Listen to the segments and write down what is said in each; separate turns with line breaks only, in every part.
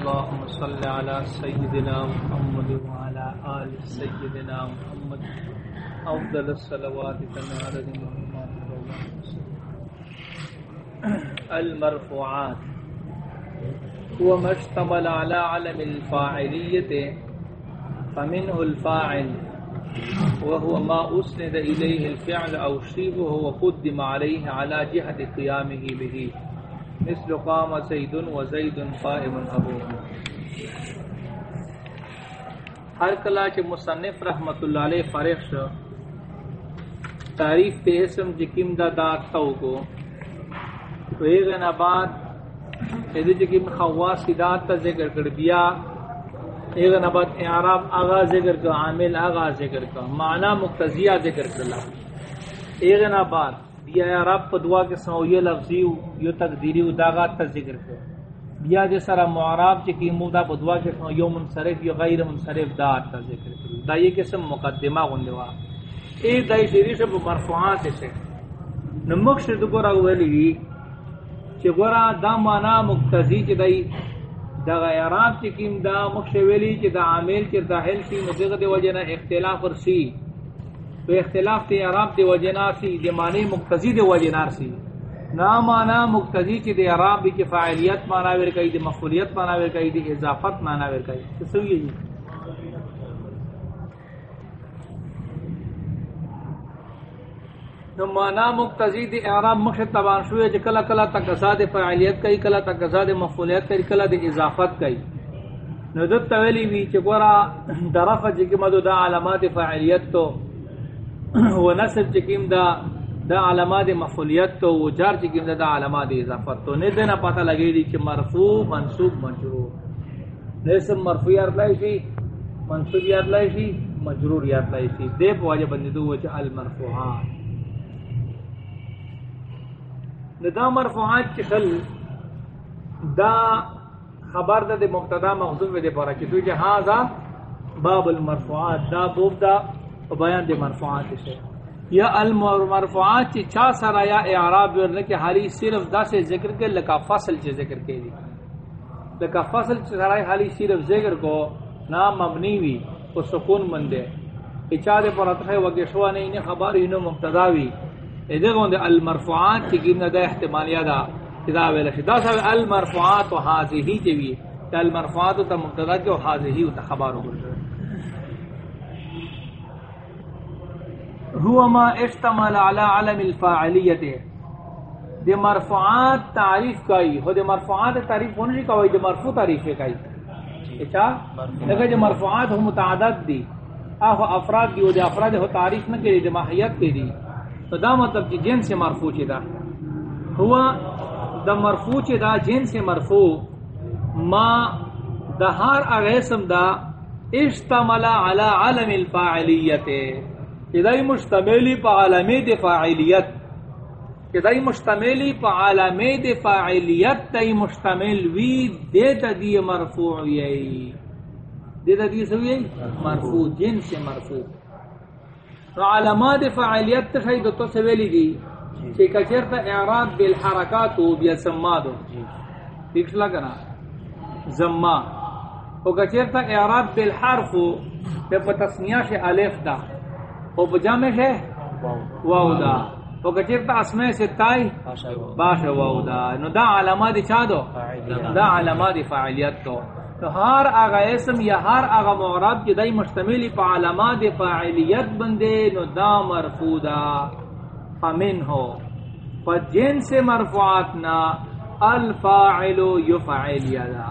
اللهم صل على سيدنا محمد وعلى آل سيدنا محمد. أفضل الصلوات تنارد محمد المرفوعات. هو ما اشتمل على علم الفاعلية، فمنه الفاعل، وهو ما أسند إليه الفعل أو شيبه وقدم عليه على جهة قيامه به. مثل قام زید و زید قائم ابوه ہر کلا چ مصنف رحمت اللہ علیہ فارغ شو، تعریف پہ اسم جی جکیم دا دا تو کو ویغن بعد ادی جی جکیم خواص صدات تا ذکر کر بیا ایغن بعد اعراب آغا ذکر کا، عامل آغا ذکر کا، معنی مقتضیہ ذکر کر ایغن بعد بیا یا رب دعا کے سو یہ لفظی یو تقدیری داغا تا ذکر کر بیا جے سارا معراب چ کی مودا دعا کے سو یو منصرف یا غیر منصرف، دا تا ذکر کر دا یہ قسم مقدمہ گندوا اے دای شری سب مرفوعات سے نمخشد گورا ولی چ گورا دا معنا مقتضی چ دای دا غیرات چ کیم دا مخش ولی چ دا عامل چ داخل سی مدغه دی وجنا اختلاف ورسی تو اختلاف تے عرب دے وجنار سی، دے معنی مقتضی دے وجنار سی۔ نا معنی مقتضی چی دے عرب کی فاعلیت معنی ور کئی، دے مفعولیت معنی ور کئی، دے اضافت معنی ور کئی۔ تو سوئی جی۔ نو معنی مقتضی دے عرب مخشد تبان شوئے جے کلا کلا تقضا دے فاعلیت کئی، کلا تقضا دے مفعولیت کئی، کلا دے اضافت کئی۔ نو دت تولی وی چ گورا درفہ جے جی کہ مدو دا علامات فاعلیت تو و نصب چکیم دا دا علامات مفعولیت تو و جار چکیم دا دا علامات اضافت تو نے دینا پتہ لگے دی کہ مرفوع، منصوب، مجرور. نیسم مرفوع یاد لائی شی منصوب یاد لائی شی مجرور یاد لائی شی دے پا واجہ بندی دو وچہ المرفوعات دا مرفوعات چکل دا خبر دا دے مقتدا مخصوص دے پارا کہ تو جہاں دا باب المرفوعات، دا بوب دا و بیان دے مرفوعات سے۔ یا المرفوعات چی چا سرا یا اعراب ورنے کہ حالی صرف دا سے ذکر کے، لکا فصل چی ذکر کے دی۔ لکا فصل چی سرا حالی صرف ذکر کو نام مبنی وی کو سکون مندے اچا دے پر اتخے وگے شوا نہیں نے خبر انو مبتداوی ادھے گوندے المرفوعات چی گرنا دا احتمالیا دا کدا ویلا شدا سا المرفوعات و حاضی ہی چی وی المرفوعات تا مبتدا کے و حاضی ہی تا خبر ہو گئے هو ما اشتمل على علم الفاعلیت دے مرفوعات تعریف کئی. ہو دے مرفوعات تعریف ہونے جی کوئی دے مرفوع تعریف کئی. اچھا؟ لگا جو مرفوعات ہو متعدد دی. آہو افراد دی و دے افراد ہو تعریف نہ کری دے ماہیت کی دی. تو دا مطلب کی جن سے مرفوع چی دا ہوا دا مرفوع چی دا جن سے مرفوع. ما دا ہار اغیسم دا اشتمل على علم الفاعلیت. کدای مشتملی پا عالمی دی فاعلیت کدای مشتملی پا عالمی دی فاعلیت تای مشتمل وی دیتا دی مرفوع وی دیتا دی سوی مرفوع جنس مرفوع۔ تو علامات فاعلیت تشاید تو سویلی دی چی کچرتا اعراب بالحرکاتو بیا سمادو دیکھ لگنا زما۔ او کچرتا اعراب بالحرفو بیا تسنیاش الف دا۔ او بجامع ہے؟ واو دا او کچرتا اسماء سے تائی؟ باش واو دا نو دا علامات چا دو؟ دا علامات فاعلیت تو تو ہر آغا اسم یا ہر آغا معرب کی دائی مشتملی پا علامات فاعلیت بندے نو دا مرفودا. فمن ہو. پا جن سے مرفوعاتنا الفاعل یفعل یادا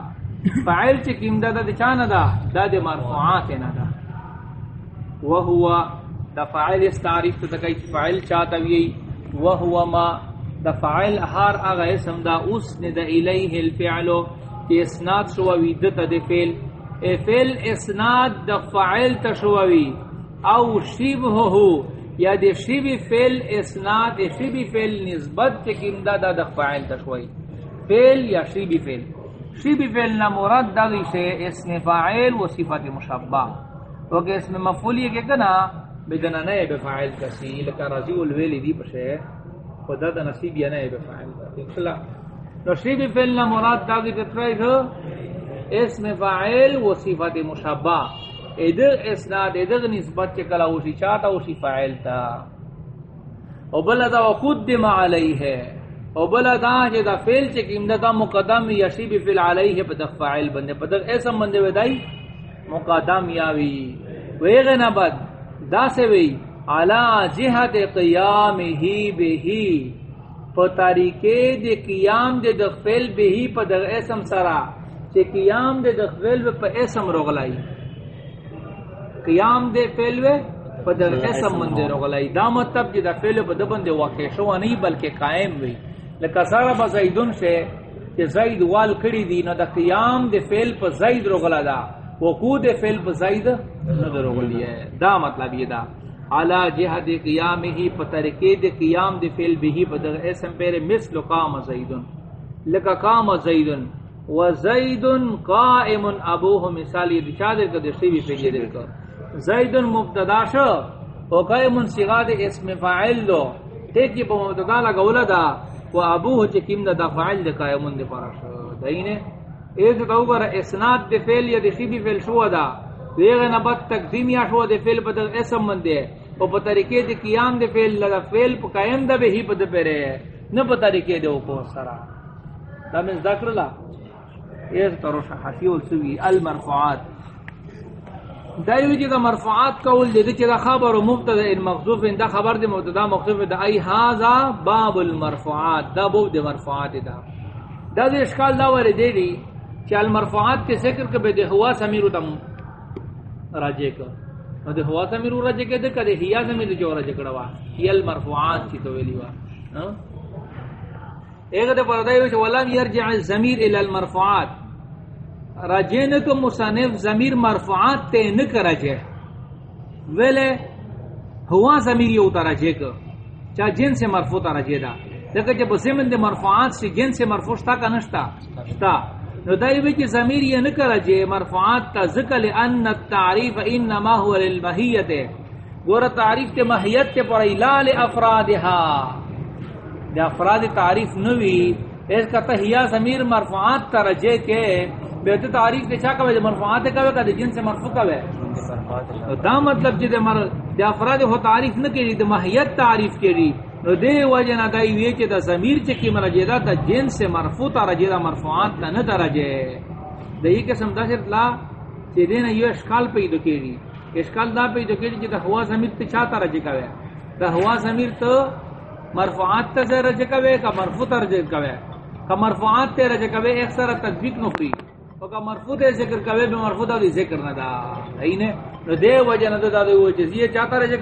فاعل چکیم دا؟ دا چانا دا؟ دا دا مرفوعات نا دا. وہو دا فاعل اس تعریف تو تکای فاعل چاہتا وی وهو ما دا فاعل ہر اغا اسم دا اسند الیہ الفعل کہ اسناد شو وی دتا دے فعل۔ اے فعل اسناد دا فاعل تشوی او شبهه یا دے شبی فعل اسناد، دے شبی فعل نسبت چکم دا دا دا فاعل تشوی فعل یا شبی فعل۔ شبی فعل نہ مراد دا سے اسم فاعل و صفت مشبہ۔ وہ کہ اسم مفعول یہ کہ کنا؟ بدنا نئے بفاعل کسی لکا رضی الویلی دی پشے خدا دا نصیب یا نئے بفاعل کسی نو شیبی فیلنا مراد داگی تترائی تھا اسم فاعل و صفت مشبہ ادغ اسناد ادغ نسبت چکلا اوشی چاہتا اوشی فاعل تا او بلا دا وقدم علیہ او بلا دا جے دا فعل چکیم دا, دا مقدم یشی بی فعل علیہ پا دا فاعل بندے پا دا اسم بندے ودائی مقدم یاوی. ویغن بد. دا سے وی علا جہت قیام ہی بہی پا طریقے دے قیام دے دا فعل بہی پا دا اسم سرا چے قیام دے دا فعل پا اسم رغلائی۔ قیام دے فعل پا دا اسم من دے رغلائی۔ دا مطلب جے دا فعل پا دا بندے واقع شو نہیں بلکہ قائم وی۔ لکہ سارا با زیدن سے کہ زید وال کری دی نو دا قیام دے فعل پا زید رغلا دا۔ وقوع دے فعل پا زید نو ہے۔ دا مطلب یہ دا۔ علا جہد قیام ہی پا دے قیام دے فعل بھی پا دا اسم پیر مثل قام زیدن۔ لکہ قام زیدن۔ و زیدن قائم ابوہ مثال یہ دچا دے کر دشتی بھی پیجے دے کر زیدن مبتدا شو او قائم صیغہ دے اسم فاعل دو۔ ٹھیک یہ مبتدا لگا دا۔ و ابوہ چکیم دا دا فاعل دے قائم دے پارا شو دائینے ایز دا اوبر اسناد دے فعل یا دشتی بھی فعل شو دا. دیغه نبت تقدیم یا شو دے فعل بدل اسم من دے. او په طریقې دے قیام دے فعل لگا فعل په قائم دا به ہی پد پرے نہ په طریقې دے او کو سرا. دا من ذکر لا یہ تروش حفیو سوی المرفوعات. دایو جی دا مرفوعات کول دے چې دا خبر او مبتدا ان مخذوف دا خبر دے مبتدا مخذوف دا. ای هاذا باب المرفوعات. دا باب دے مرفوعات دا. دا دے اشکال دا ور دے دی. چې المرفوعات کے ذکر کے بے دے ہوا سمیر تم راجے کا۔ او دے ہوا سمیر راجے کے دے کدے ہیا سمیر جو راجے کڑا وا۔ یہ المرفوعات کی تو ویلی وا۔ ہاں؟ ایک دے پر دایو چې ولم يرجع الضمير الى المرفوعات۔ راجے نے تو مصنف ضمیر مرفوعات تے نہ کرجے ویلے ہوا ضمیر یو ترجے کا۔ چا جن سے مرفوع ترجے دا۔ لیکن جب زمن دے مرفوعات سے جن سے مرفوع تا کا نشتا؟ تا نو دای وی کی ضمیر یہ نہ کرا جے مرفوعات تا ذکر لان التعریف انما هو للماہیت ور تعریف تے ماہیت تے پر الال افرادها دے افراد تعریف نوی اس کا تہیا ضمیر مرفوعات تا رجے کے بے تعریف تے چا کہ مرفوعات کا کہ جن سے مرفوع کا ہے دا مطلب جے دے مر دے افراد ہو تعریف نہ کی دے ماہیت تعریف کی نو دے وجہ نہ دای وی کہ دا ضمیر چ کی مرجے دا دا جن سے مرفوع تا رجے دا مرفوعات تا نہ درجے دے یہ قسم دا شرط لا کہ دے نہ یہ اشکال پیدا کیږي. اشکال دا پیدا کیږي کہ دا ہوا ضمیر تے چا تا رجے کا ہے دا ہوا ضمیر تو مرفوعات تے رجے کا کا مرفوع تا رجے کا کا مرفوعات تے رجے کا ایک سارا تطبیق نو فری او کا مرفوع تے ذکر کا ہے بے مرفوع دا ذکر نہ دا اینے نو دے وجہ نہ دا دے وجہ یہ چاہتا رجے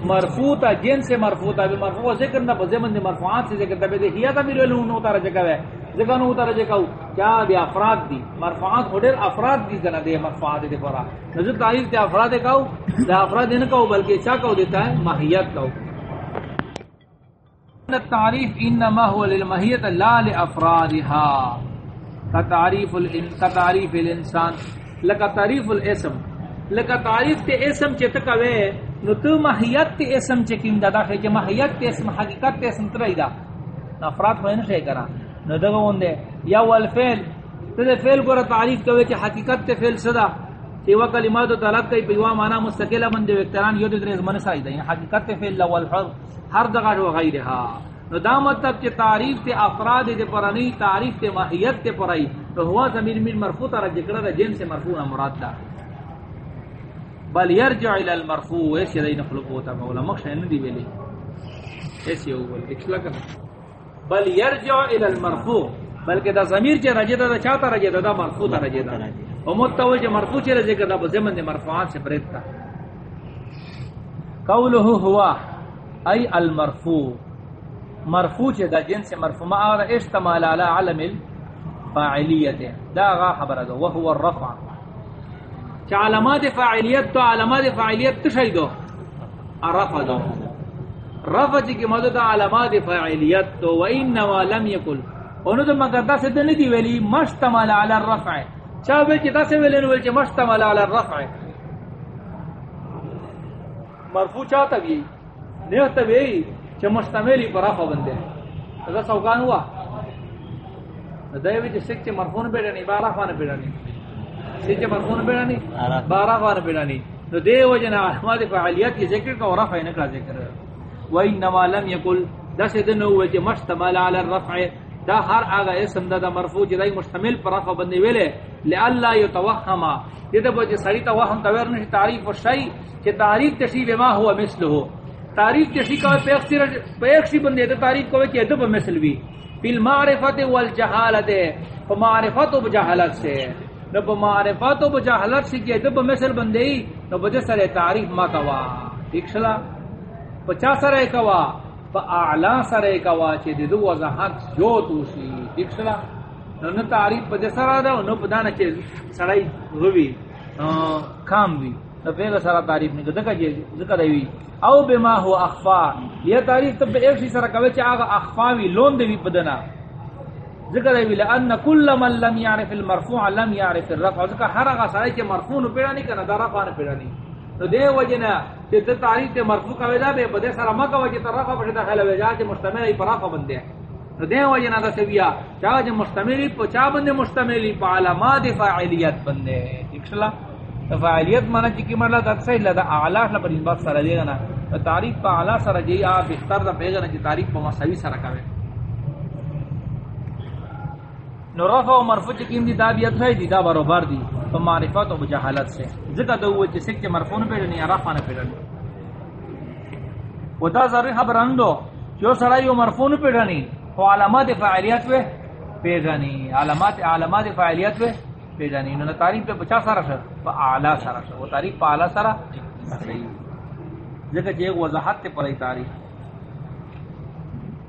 کا جن سے مرفوع تا مرفوع ذکر نہ بزمن مرفوعات سے ذکر دے ہیا تا میرے لو نو تارا جگہ ہے ذکر نو تارا جگہ کیا دی افراد دی؟ مرفوعات ہوڈر افراد دی جنا دے مرفوعات دے پورا نظر تعریف تے افراد کاو دا افراد نہ کاو بلکہ چا کاو دیتا ہے؟ ماہیت کاو التعریف انما هو للماہیت لا لافرادها كتعريف الان كتعريف الانسان لك تعريف الاسم لك تعريف تے اسم چت کوے نو تو ماہیت تے اسم چکیم دا دا کہ ماہیت تے اسم حقیقت تے اسم ترائی دا۔ افراد ہوئے نہ کرا۔ نو دغه وندے یا والفعل تے دے فعل کو تعریف کوے کہ حقیقت تے فعل صدا کہ وہ کلمات و طلب کئی پیوا معنی مستقلہ من دے وکتران یود درز من سائی دا۔ یعنی حقیقت تے فعل والحر ہر جگہ و غیرها نو دا مطلب کہ تعریف تے افراد دے پرانی تعریف تے ماہیت تے پرائی۔ تو ہوا ضمیر من مرفوع تا ذکر جن سے مرفوع مراد دا۔ بل يرجع الى المرفوع. ایسے دین خلق ہوتا مولا مخش ہے ندی ویلی ایسے ہو بول اکسلا کرنا بل يرجع الى المرفوع. بلکہ دا ضمیر چے رجے دا چاہتا رجے دا مرفوع تا رجے دا او متوجہ چے مرفوع چے رجے دا زمن دے مرفوعات سے پریتا قوله هو ای المرفوع. مرفوع چے دا جنس مرفوع. ما آغا اشتمال على علم الفاعلیت دا غا خبر دا وهو الرفع. چا علامات فاعلیت تو علامات فاعلیت تشیدو الرفع دو. رفع چی کی مدد علامات فاعلیت تو وإنما لم يكن انو تو مگر دا سے دنی ویلی مشتمل على الرفع. چا بے چی دا سے ویلی نو ویلی چی مشتمل على الرفع. مرفوع چاہتا بھی نیختا بھی چی مشتملی پر رفع بندے اگر سوکان ہوا دایوی چی سکھ چی مرفون بیڑنی با رفع نہ بیڑنی سچ مرفون پیڑانی
آراف.
بارا وان پیڑانی نو دے وجنا علامات فعالیت کی ذکر کا ورفع نہ کا ذکر۔ و انما لم يقل دس دن هو کہ مشتمل على الرفع دا ہر آگا اسم دا, دا مرفوع جدائی مشتمل پر رفع بندے ویلے لئلا يتوهم یہ دا بجے سڑی توہم تویر نشی تعریف و شئی کہ تعریف تشی بما ہوا مثلہ تعریف تشی کا پیکسی بندے دا تعریف کو کہ ادب مثل بھی۔ بالمعرفت والجہالت فمعرفت و بجہالت سے۔ نب معرفت و بجہالت سے کہ ادب مثل بندے نو بجے سر تعریف ما کوا. ٹھیک شلا؟ پچا سر کوا؟ پا اعلا سر کوا چی دو وضاحت جو توسی ٹھیک شلا؟ نو نو تعریف پا سر دا نو پدانا چی سرائی غوی کام بھی نو پیغا سرا تعریف نکو دکا جی دکا دیوی. او بما ہو اخفا. یہ تعریف تب ایک سی سرا کوئی چی آگا اخفاوی لون دیوی پدنا ذکر ہے لان کل من لم يعرف المرفوع لم يعرف الرفع. ذکر ہر اگا سارے کہ مرفوع نو پیڑا نہیں کنا دا رفع نہ پیڑا نہیں. تو دے وجنا کہ تے تعریف تے مرفوع کا ودا بے بدے سارا مکہ وجہ تے رفع پر داخل ہو جا کہ مشتمل ہے، پر رفع بندے تو دے وجنا دا سبیا چا جو مشتمل پر چا بندے مشتمل پر علامات فاعلیت بندے اکسلا فاعلیت معنی چ کی مطلب دا صحیح لدا اعلی نہ پر اس بات سارا دے نا. تعریف پا اعلی سارا جی ا بہتر دا پیغا نہ جی تعریف پا مساوی سارا کاوے نو رفع و مرفوع چکیم دی دابیت ہے دی؟ دا برابر دی. تو معرفت و جہالت سے ذکر دو وہ جسے کہ مرفوع نہ پیڑنی یا رفع نہ پیڑنی و دا ذری خبر اندو جو سرائی و مرفوع نہ پیڑنی و علامات فعالیت وے پیڑنی علامات علامات فعالیت وے پیڑنی نو تعریف پہ بچا سارا شر پا اعلی سارا شر وہ تعریف پا اعلی سارا صحیح ذکر جے وضاحت تے پڑی تعریف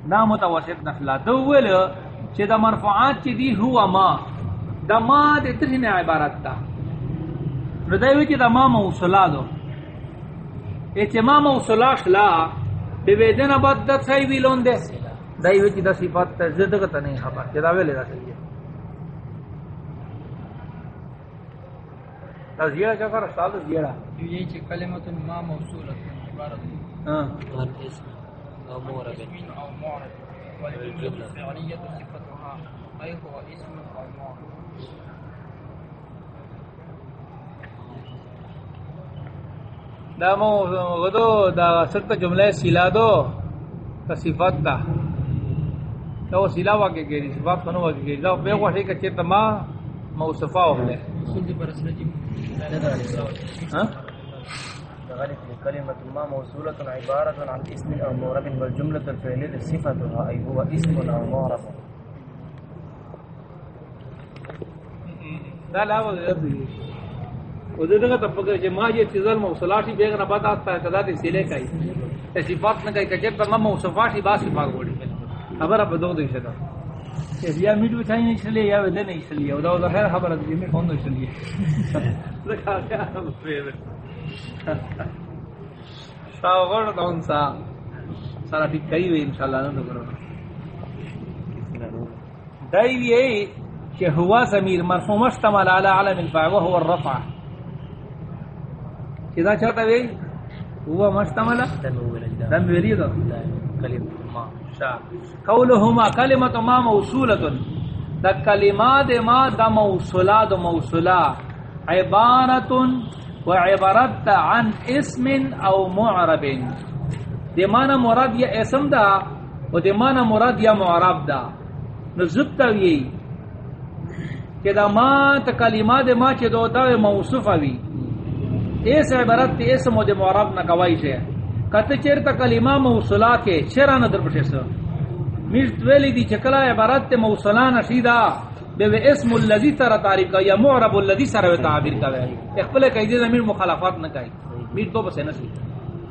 نا متوسط نفلا دو ویلو چی دا مرفوعات چی دی ہوا ما. دا ما دے ترہی عبارت تا نو دایوی چی دا ما موصلا دو اے چی ما موصلا شلا بے بیدن بات دا سائی وی لون دے دایوی چی دا صفات تا زدگتا نہیں خبر. چی دا ویلے دا سائی دا زیرہ چا کر استاد زیرہ
یہ چھ کلمت ما موصولت عبارت
ہاں
عن اسم او مورب
اسم او معرب والجملة الفعلية صفتها أي هو اسم أو معرب
دا مو غدو دا ست جملہ سیلا دو صفت دا. دا سیلا واقع گیری صفات کنو واقع گیری دا بے وحی کا چیتا ما موصفا ہو لے.
اصول دی برس رجیم
ہاں؟
غالب لكلمة ما موصولة عبارة عن اسم أو مورب والجملة الفعلية صفتها أي هو اسم أو مورب
دا لا دی وہ دے کا تب کہ ما یہ چیزل موصلاتی بے نہ پتہ تا کدا تے سیلے کئی تے صفات نہ کئی کہ ما موصفاتی با صفات وڑی خبر اب دو دے شدا. کہ یا میڈ بچائی نہیں چلے یا ودے نہیں چلے او دا خیر خبر دی میں کون نہیں چلے. لکھا کیا پھر سا؟ سارا ٹھیک کئی ہوئی، انشاءاللہ، نہ کرو۔ دایوی ہے کہ ہوا ضمیر مرفوع مشتمل على علم الفاعل وهو الرفع۔ کدا چاہتا ہے؟ ہوا مشتمل؟ دم ویلی دو
كلمة ما
شا قولهما ما موصولۃ۔ دا کلمات ما، دا موصولات موصولا عبارت و عبارت عن اسم او معرب. دی مانا مراد یا اسم دا و دی مانا مراد یا معرب دا نزبتا وی کہ دا ما تا کلمات ما چی دو دا موصوف وی اس عبارت تی اسم و دی معرب نا گوائی سے چیر تا کلمہ موصلا کے چرا ندر پٹھے سا مشت ویلی دی چکلا عبارت تی موصلا نشیدہ بے بے اسم اللذی تر تعریف کا یا معرب اللذی سر تعبیر کا ویلی اخبر کہی دی زمین مخالفات نہ کہی۔ میر تو بس ہے نسی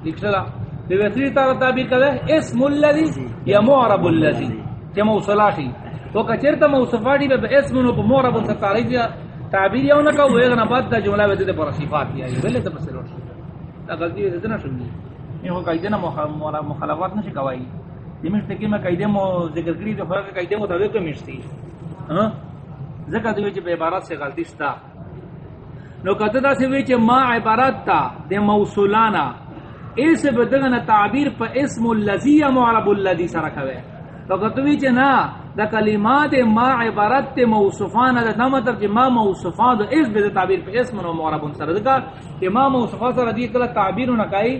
لکھ سلا بے بے تری تر تعبیر کا ویلی اسم اللذی یا معرب اللذی۔ چی موصلاتی تو کچیر تا موصفا دی بے بے اسم نو معرب سر تعریف یا تعبیر یا انکا وہ ایغنا بعد دا جملہ ویدے دے پر صفات یا ویلے تا بس روش دا غلطی ویدے نہ سنگی یہ یعنی ہو قاعدے نہ مخالفات نہ شکوائی یہ یعنی مشتے کہ میں قاعدے مو ذکر کری تو فرق قاعدے مطابق مشتی ہاں؟ ذکر دی وچ بے عبارت سے غلطی ستا نو کہتا دا سے وچ ما عبارت تا دے موصولانا اس بدغنا تعبیر پر اسم اللذی یا معرب اللذی سرکھوے تو کہتا وچ نا دا کلمات ما عبارت تے موصفان دا دا مطلب کہ ما موصفان اس بے تعبیر پہ اسم و معرب سر دا کہ ما موصفان سر دی کلا تعبیر نہ کئی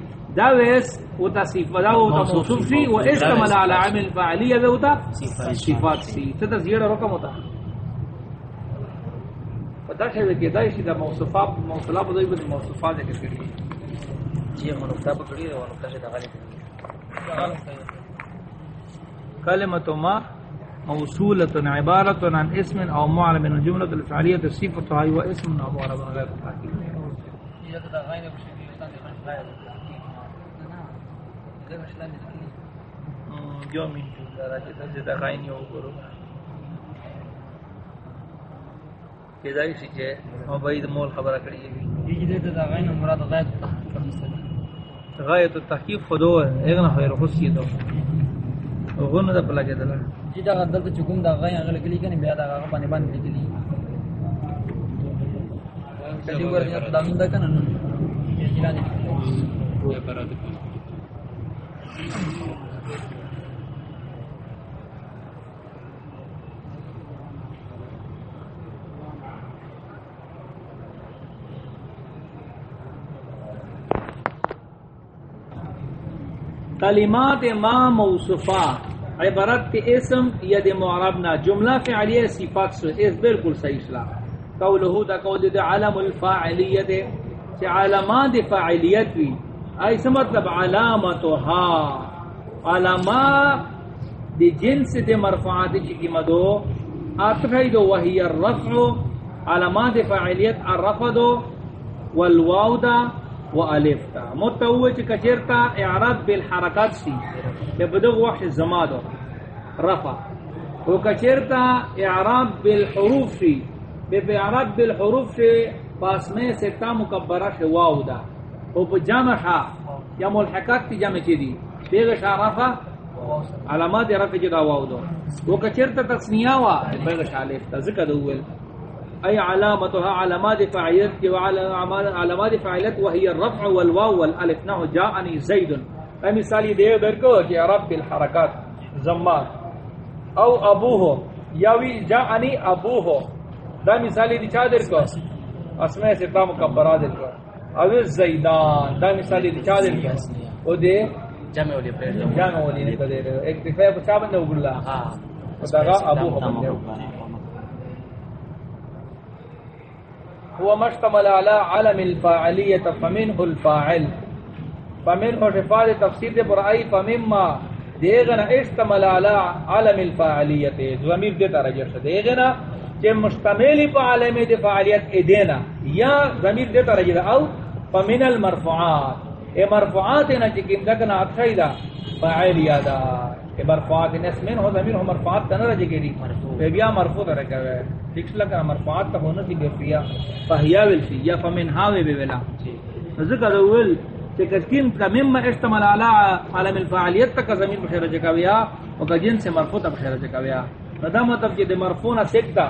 دا ویس و تا صفت دا و تا موصف شی و اشتمل على عمل فعلیه دا و تا صفات سی تا زیڑا رکم ہوتا پتا شوی کہ دا شی دا موصفات موصلات دا بے موصفات ذکر کری
جی ہم نقطہ پکڑی وہ نقطہ سے دغلی
كلمة ما موصولة عبارة عن اسم أو معلم من الجملة الفعلية صفتها هو اسم أو معرب غير تحقيق جو من جملہ راجع تجد غائن یو کرو کدائی سی چھے او باید مول خبرہ کری غایت التحقیق خدو ہے اغنى خیر خصی دو غنو دا پلا جدلا
جی دا دلته چکم دا غای هغه لګلی کنه بیا دا هغه باندې باندې لګلی کدی ورته دا من دا کنه نو
کلمات ما موصفہ، عبارت کے اسم، ید معربنا، جملہ فعلیہ صفات سے اس بالکل صحیح اسلام قولہ دا قول دا علم الفاعلیت سے علامات فاعلیت بھی ایسا مطلب علامتها علامات دی جنس دی مرفعات چکی مدو اتخی دو وحی الرفع. علامات فاعلیت الرفع دو والواو دا و الف تا متوج کچرتا اعراب بالحرکات سی. لبدغ وحش زمادو رفع. و کچرتا اعراب بالحروف سی. بے اعراب بالحروف سی، پاس میں سے تا مکبرہ ش دا. او په جمع ها یا ملحقات تی جمع چی دی بیغ شعرفا علامات رفع جدا واو دو. و کچرتا تصنیہ وا بیغ شعلیف تا ذکر دول أي علامتها، علامات فاعلت علامات فاعلت وهي الرفع والواو والالف. نحو جاءني زيد اي مثال دے درکو کہ رب الحرکات زمان او ابوه یاوی جاءني ابوه. دا مثال دی چا درکو؟ اسماء سے تا مکبرہ درکو. او زیدان دا مثال دی چا درکو او دے؟
جمع ولی پیر
جامع ولی دے۔ ایک دفعہ بچا بندے وگلا
ہاں۔
دا ابوه بندے هو مشتمل على علم الفاعلية فمنه الفاعل. فمنه شفاء تفسير دے برآئی فمما دیغنا اشتمل على علم الفاعلية. ضمیر دیتا رجر سے دیغنا کہ مشتملی پا علم دے فاعلیت ادینا یا ضمیر دیتا رجر او فمن المرفوعات. اے مرفوعات نا چکم دکنا اکشای دا فاعلیہ دا کہ مرفوعات نسمین ہو ضمیر ہو مرفوعات تنہ رجے گی بے بیا مرفوع در رکھا ہے فکس لکا مرفوعات تا ہونا سی بیفیا فہیا ول سی یا فمن ہاوے بے ولا ذکر اول کہ کسکین کا مما اشتمل علی عالم الفاعلیت تک ضمیر بخیر جگہ ویا او کا جنس مرفوع تا بخیر جگہ ویا دا مطلب کہ دے مرفوع نہ سکتا۔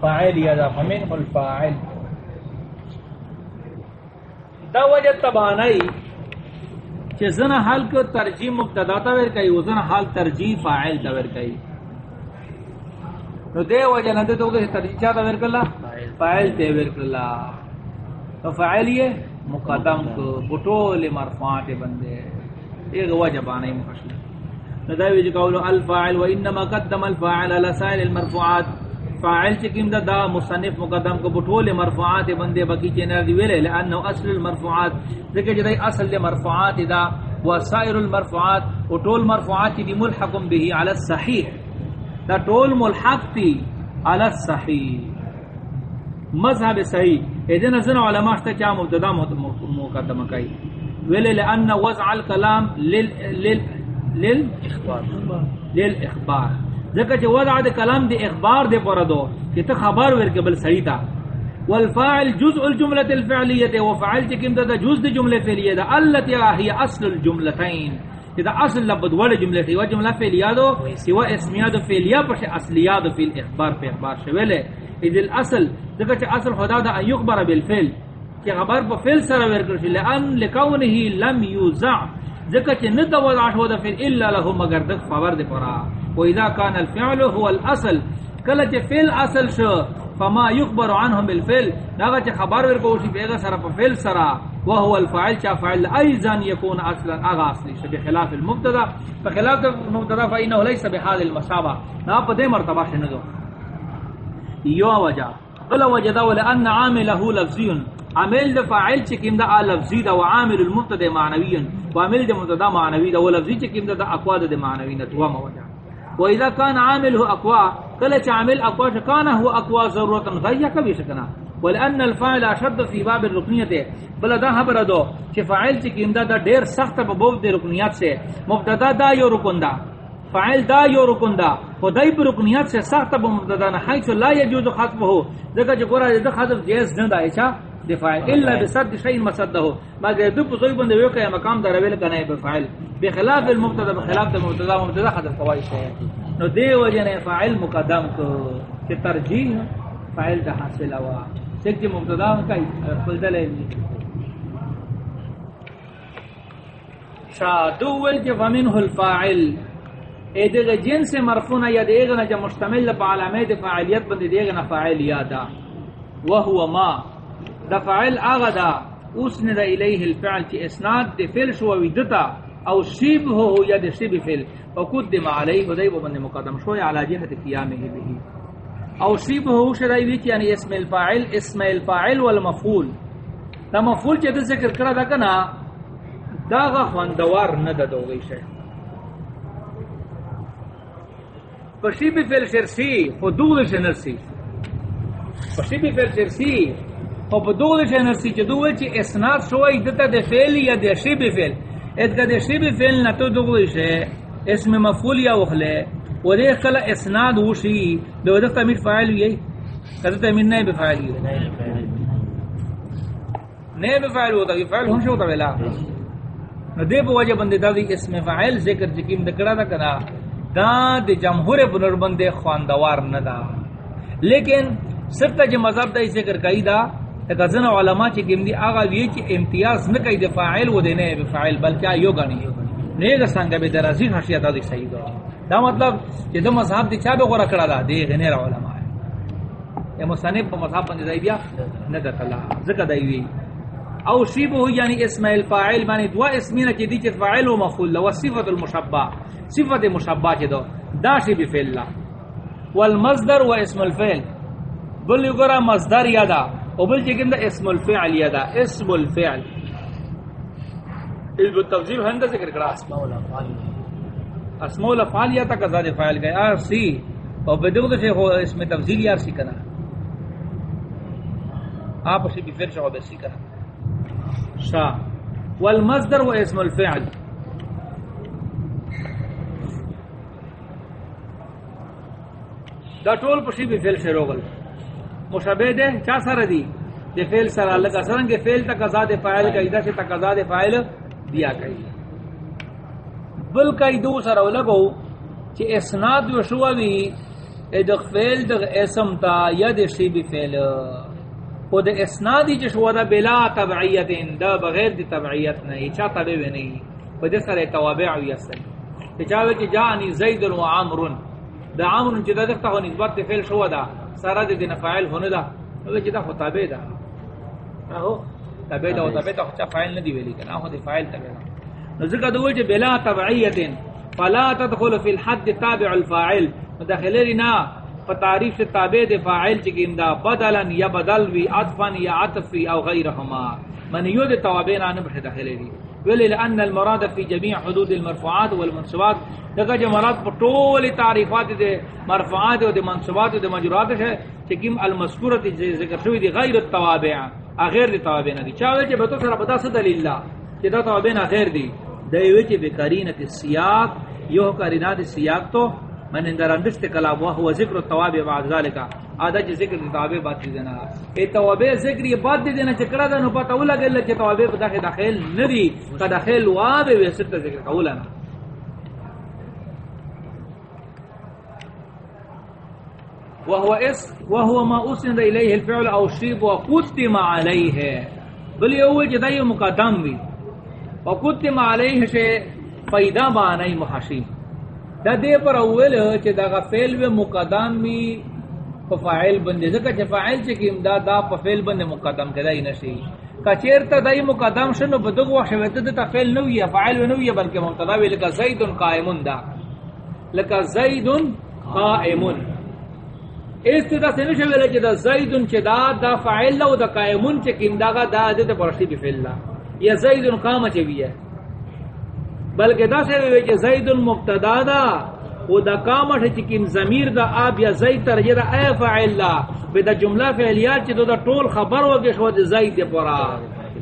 فاعل یا دا فمن الفاعل دا وجہ تبانائی کہ زنا حال کو ترجیح مبتدا تا ور کئی وزن حال ترجیح فاعل تا ور کئی۔ نو دے وجہ دے تو کہ ترجیح چا تا ور کلا؟ فاعل۔ تے ور کلا۔ تو فاعل یہ مقدم کو بطول مرفوعات بندے۔ ایک وجہ بانی مخشل نداوی جو قولو الفاعل وانما قدم الفاعل على سائر المرفوعات۔ فاعل چکم دا دا مصنف مقدم کو بطول مرفوعات بندے بکی چینر دی ویلے لانه اصل المرفوعات. ذکر جدائی اصل مرفوعات دا، وسائر المرفوعات وطول مرفوعات دی ملحق به على الصحیح. دا طول ملحق تی على الصحیح. مذہب صحیح. ایدن ازن علماء اشتا چاہ مبتدا مقدم کئی ویلے لأن وضع الکلام لل لل لل
اخبار
لل اخبار ذکر چ وضع د کلام دی اخبار دے پر دو کہ تے خبر ور کے بل صحیح تا والفاعل جزء الجمله الفعليه وفعل چکم دا دا جزء دی جملے فعلیہ دا التي هي اصل الجملتين. اذا اصل لفظ ول جملہ تھی وہ جملہ فعلیہ دو سوا اسمیہ دو فعلیہ پر اصلیہ دو فی الاخبار پہ اخبار شویلے اذ الاصل ذکر چ اصل خدا دا ان یخبر بالفعل. کہ خبر پر فعل سر ور کر لان لکونه لم یوزع ذکر چ نہ دو عاشو دا فعل الا له، مگر د خبر دے پرا و اذا كان الفعل هو الاصل کله چ فعل اصل شو، فما يخبر عنهم بالفعل. دا چ خبر ور کو شی بیگا سر فعل سرا وهو الفاعل، چا فعل ايضا يكون اصلا اغا اصلي بخلاف المبتدا. فخلاف المبتدا فانه ليس بحال المشابه نا پدے مرتبہ شنو یو وجہ بل وجدا ولان عامله لفظی عامل د فاعل چې چکیم دا لفظی دا وعامل المبتدا معنوی وعامل د مبتدا معنوی دا ولفظی چکیم دا اقواد د معنوی نہ دوا موجہ واذا كان عامله اقوا کل چ عامل اقوا کان هو اقوا ضرورت غیا کبھی شکنا ولان الفاعل اشد في باب الركنیت بل دا خبر دو کہ فاعل چکیم دا, دا ډیر سخت په باب د رکنیات سے مبتدا دا یو رکن دا فاعل دا یو رکن دا خدای پر رکنیات سے سخت په مبتدا نہ حيث لا يجوز خطبه. ذکر جو گورا د خطب جائز نہ دا اچھا دفاع الا بصد شيء مسده مگر دو پسوی بند ویو کہ مقام دا رویل کنے بفاعل. بخلاف المبتدا بخلاف المبتدا مبتدا قوائی سے نو دی وجہ نے فاعل مقدم کو کہ ترجیح فاعل دا حاصل ہوا جی مبتدا کا خپل دلے شادو ول کہ ومنه الفاعل. اے دغه جنس مرفوع یا دغه نه مشتمل په علامات فاعلیت باندې دغه نه فاعل یادا وهو ما. دا فاعل اغا دا اسند الیہ الفعل چی اسناد دے فعل شو ویدتا او شیب ہو یا دے شیب فعل. وقدم علیہ دے بند مقدم شو علی جہت قیامه به او شیب ہو شرائی وی یعنی اسم الفاعل اسم الفاعل والمفعول. دا مفعول چی چ ذکر کرا دا کنا، دا غ خواندوار نہ ددوږي شه پشی بھی فعل شرسی حدود شنرسی پشی فعل شرسی او په دوه چې نرسي چې دوه چې اسناد شوی دته د فعل یا د شی به فعل اته د شی به فعل نه ته دوه شي اسم مفعول یا وخله و دې کله اسناد وشي د وده تعمیر فاعل وي کله تعمیر نه به فاعل وي نه به فاعل وته فاعل هم شو ته ویلا نو دې په وجه باندې دا اسم فاعل ذکر چې کیم د کړه دا کړه دا د جمهور بنور باندې خواندوار نه دا لیکن صرف تا ته مذہب دا ذکر کای دا تکزن علماء چی کم دی آغا وی چی امتیاز نکای دی فاعل و دینے بی فاعل بلکہ یو گانی نیگا سنگا بی درازی خشیت دا دی صحیح دا دا مطلب چی دو مذہب دی چا بی غورا کرا دا؟ دی غنیر علماء ہے. یا مصنب پا مذہب پندی دائی بیا؟ ندت اللہ ذکر دائی وی او شیبه یعنی اسم الفاعل معنی دوا اسمین چی دی چی فاعل و مفعول و صفت المشبہ صفت مشبہ چی دو دا شیب فعل والمصدر و اسم الفعل. بل یگرا مصدر یادا وبل جگن دا اسم الفعل یادا اسم الفعل۔ اس بالتفضیل ہند ذکر کرا۔
اسماء الافعال
اسماء الافعال یا تک زاد فاعل گئے۔ ار سی۔ اور بدو تو ہو اس میں تفضیل یار سی کنا آپ اسی بھی پھر شعب سی کنا شا والمصدر و اسم الفعل۔ دا ټول پسی بھی فعل شروع گل مشابہ دے چا سره دی دے فعل سره. لگا سرنگ فعل تقاضا دے فاعل کا اذا سے تقاضا دے فاعل دیا کئی بل کئی دو سره لگو چې اسناد و وی د فعل د اسم تا یا د شی بی فعل. او د اسنادی چې شو دا بلا تبعیت، دا بغیر د تبعیت نه چا تبع و نه په دې سره توابع وی اصل. چې چاوي چې جانی زید و عمرو. دا عمرو چې دا دغه نسبت فعل شو دا سره د دین فاعل هونه دا او چې دا خو تابع ده. اهو تابع ده او تابع ته چا فاعل نه دی ویلی کنه هو فاعل تابع نو ذکر دوی چې بلا تبعیت فلا تدخل في الحد تابع الفاعل. مدخلنا فتعریف سے تابع دے فاعل چکیم دا بدلا یا بدل وی عطفا یا عطفی او غیرهما. من یود توابین آنے بخی داخلے دی ولی لأن المراد فی جمیع حدود المرفوعات والمنصبات دکا جو مراد پر طول تعریفات دے مرفوعات دے منصبات دے مجرات ہے چکیم المذکورت ذکر شوی دی غیر التوابع غیر دی توابین دی چاوے چے بتو سر بدا سد للہ چے دا توابین غیر دی دیوے چے بکرینت السیاق، یو کرینات السیاق تو، من اندر اندشت کلام، وهو ذکر التواب بعد ذلك. آدھا چی ذکر تواب بعد دینا۔ اے تواب ذکر یہ بعد دینا چکڑا دا نو پتا اولا گل چی تواب داخل داخل ندی کا داخل واب ویسر ذکر اولا نا۔ وهو اس وهو ما اسند الیہ الفعل او شیب وقدم علیہ۔ بلی اول جدا جی یہ مقدم بھی وقدم علیہ شے پیدا بانی محاشیم دا دے پر اول چ دا فعل و مقدم بھی فاعل بندے زکہ چ فاعل چ کیم دا دا فعل بندے مقدم کدای نشی کچیر تا دای مقدم شنو بدغ و شوت دا فعل نو یا فاعل نو یا بلکہ مبتدا وی لک زید قائم دا. لک زید قائم اس تا سے نشو ویل چ دا زید چ دا دا فاعل لو دا قائم چ کیم دا دا دے پرشی بھی فعل یا زید قام چ وی ہے بلکہ دا سے وی کہ زید مبتدا دا او دا کامٹ چکم ضمیر دا اب یا زید ترجی دا اے فاعل لا، بے دا جملہ فعلیات چ دا ٹول خبر ہو کہ شو زید پورا۔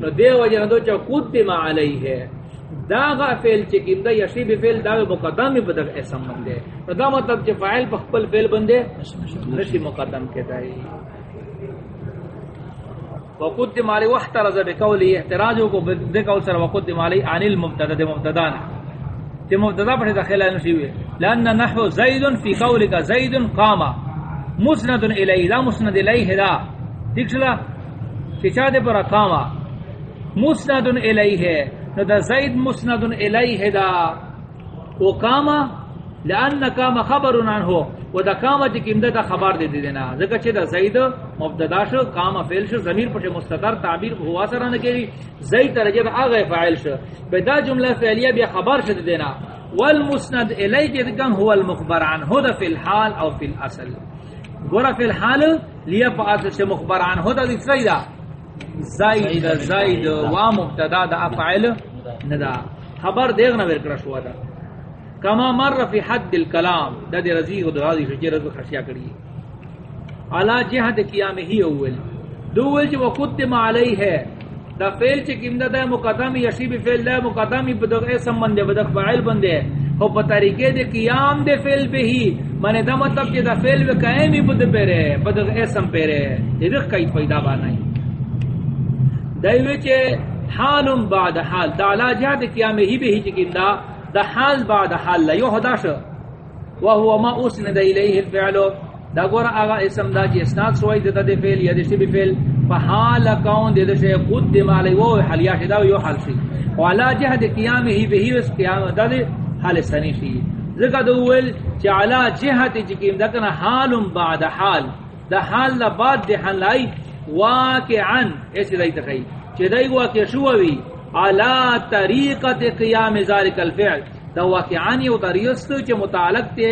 نو دے وجہ نو چ قدم علیہ ہے۔ دا غا فعل چکم دا یشی بھی فعل دا مقدم بھی بدل اسم بندے دا مطلب چ فاعل بخپل فعل بندے، نشی مقدم کہتا ہے وقدم علی واحترز بقولی احتراج کو بقول سر وقدم علی عن المبتدا ده مبتدا تے مبتدا پر داخل ہے نشی ہوئے لان نحو زید فی قولک زید قام مسند الی لا مسند الیہ دا دیکھلا کہ چا دے پر قام مسند الیہ، نو دا زید مسند الیہ دا۔ او قام لان قام خبر عنہ و دا کام چ کیم دا خبر دے دینا. زکہ چ دا زید مبتدا شو کام فعل شو، ضمیر پر مستتر تعبیر ہوا سرا نہ کری زید درجہ اگے فاعل شو. بدا جملہ فعلیہ بھی خبر شد دینا. والمسند الی کے کم هو المخبر عن هذا في الحال او في الاصل. گورا فی الحال لیا فاصل سے مخبر عن هذا زیدا زید. زید و مبتدا دا فاعل ندا. خبر دیغنا ور کرا شو دا. کما مر فی حد الکلام. دا دی رضی و دغادی شجر جی رضو خشیا کری علا جہد قیام ہی اول. دو اول چی وقدم علی ہے دا فیل چی کم دا مقدمی یشیب فیل دا مقدمی بدغ اسم بندے، بدغ فعل بندے. ہو پا طریقے دے قیام دے فیل پہ ہی. مانے دا مطلب چی دا فیل و قائمی بد پہ پیرے بدغ اسم پیرے دیدخ کئی پیدا بانائی دائیوے چی حال بعد حال. دا علا جہد قیام ہی بھی ہی چی کم دا دا حال بعد حال لا یحدا ش وهو ما اسند الیه الفعل دا گور اغا اسم دا جی اسناد سوئی دتا دے فعل یا دشی بھی فعل فحال کون دے دشی قدم علی وہ حال یا شدا یو حال سی وعلى جهد قیامه به اس قیام دا دے حال سنی سی ذکر دول چ علی جهت جکیم دا کنا حال بعد حال دا حال لا بعد دے حال لائی واقعا ایسی دای تخی چ دای واقع شو وی علا طریقت قیام ذالک الفعل دا واقعانی و طریقستو چے متعلق تے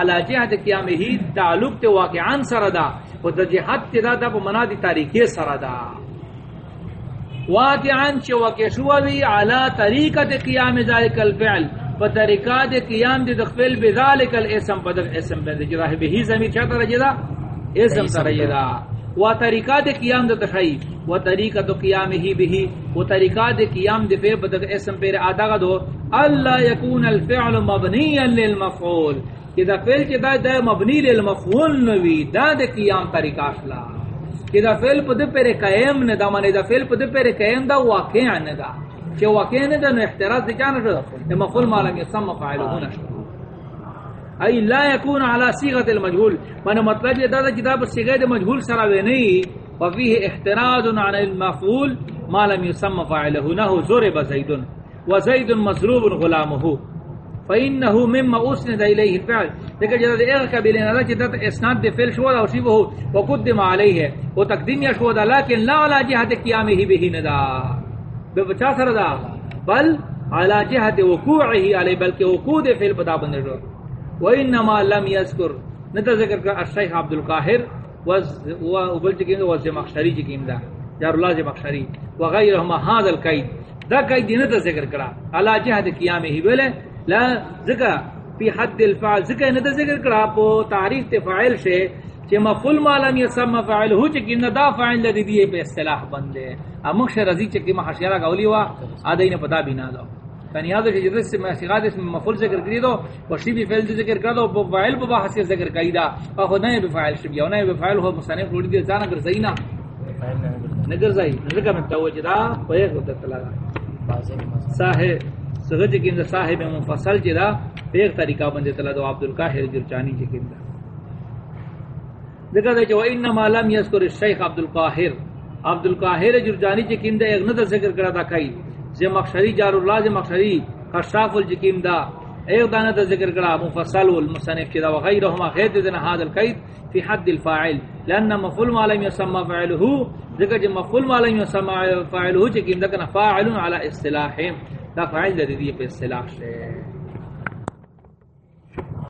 علا جہد قیام ہی تعلق تے واقعان سردا و دا جہد تے دا دا پا منا دي دی تاریخی سردا واقعان چے واقع شووی علا طریقت قیام ذالک الفعل و طریقات قیام دی دخفل بذالک الاسم بدر اسم بندے جی جدا ہے بہی زمین چاہتا رجدہ اسم ترجدہ و طریقات قیام دے تخی و طریقہ تو قیام ہی بھی و طریقات قیام دے پہ بدل اسم پہ ادا کا دو. اللہ یکون الفعل مبنیا للمفعول. کہ دا فعل کہ دا, دا مبنی للمفعول نوی دا دے قیام طریقہ اصلا. کہ دا فعل پدے پہ قائم نہ دا معنی دا فعل پدے پہ قائم دا واقع نہ دا کہ واقع نہ دا نو احتراز دے جانا دا مفعول مالا کہ سم فاعل ہونا ای لا یکون علی صیغه المجهول. من مطلب یہ دا کتاب صیغه مجهول سرا و نہیں وفيه احتراز عن المفعول ما لم يسمى فاعله نحو ضرب زيد وزيد مضروب غلامه فانه مما اسند اليه الفعل. لیکن جب ایک قبیلے نہ جدت اسناد دے فعل شو او شی وہ وقدم علیہ. وہ تقدیم یا شو دا لیکن لا علی جہت قیامه به ندا. بے بچا سر دا بل علی جہت وقوعه علی بلکہ وقوع دے فعل بتا بندے وانما لم يذكر نتذكر کا الشيخ عبد القاهر و وبل جکیم و زمخشری جکیم دا. جار اللہ زمخشری وغیرهما هذا القید دا قید دینه تا ذکر کرا علا جہد قیام ہی بلے لا ذکر فی حد الفعل ذکر نه تا ذکر کرا پو تعریف تے فاعل سے کہ مفعول معلوم یسم فاعل ہو چکیم دا فاعل لدی دی پہ اصطلاح بندے. امخش رضی چکی محشیرہ گولی وا. ادین پتہ بھی نہ دو. هذا في جدس ما صيغات اسم مفعول ذکر کری دو وشی بھی فعل ذکر کر دو فاعل بابا حسیت ذکر کئی دا۔ او نہیں بفاعل شبیہ نہیں بفاعل ہو مصنف روڑی دی جانا کر زینا نگر زئی نگر میں توجدا پیغ ہوتا تلا
واضح مسئلہ
صاحب سغج کیند صاحب مفصل جدا پیغ طریقہ بندے تلا دو عبد القاہر جرچانی جی کیند ذکر دے جو انما لم یذکر الشیخ عبد القاہر عبد القاہر جرجانی جی کیند ایک نظر ذکر کرا تھا کئی۔ زمخشری جار اللہ زمخشری کشاف الجکیم دا۔ ایک دانہ دا ذکر کرا مفصل والمصنف چدا وغیرہما غیر دن هذا القید فی حد الفاعل، لأن مفعول ما لم يسمى فاعله ذکر جی مفعول ما لم يسمى فاعله چکیم دا کنا فاعل علی اصطلاح دا فاعل دا دی پہ اصطلاح سے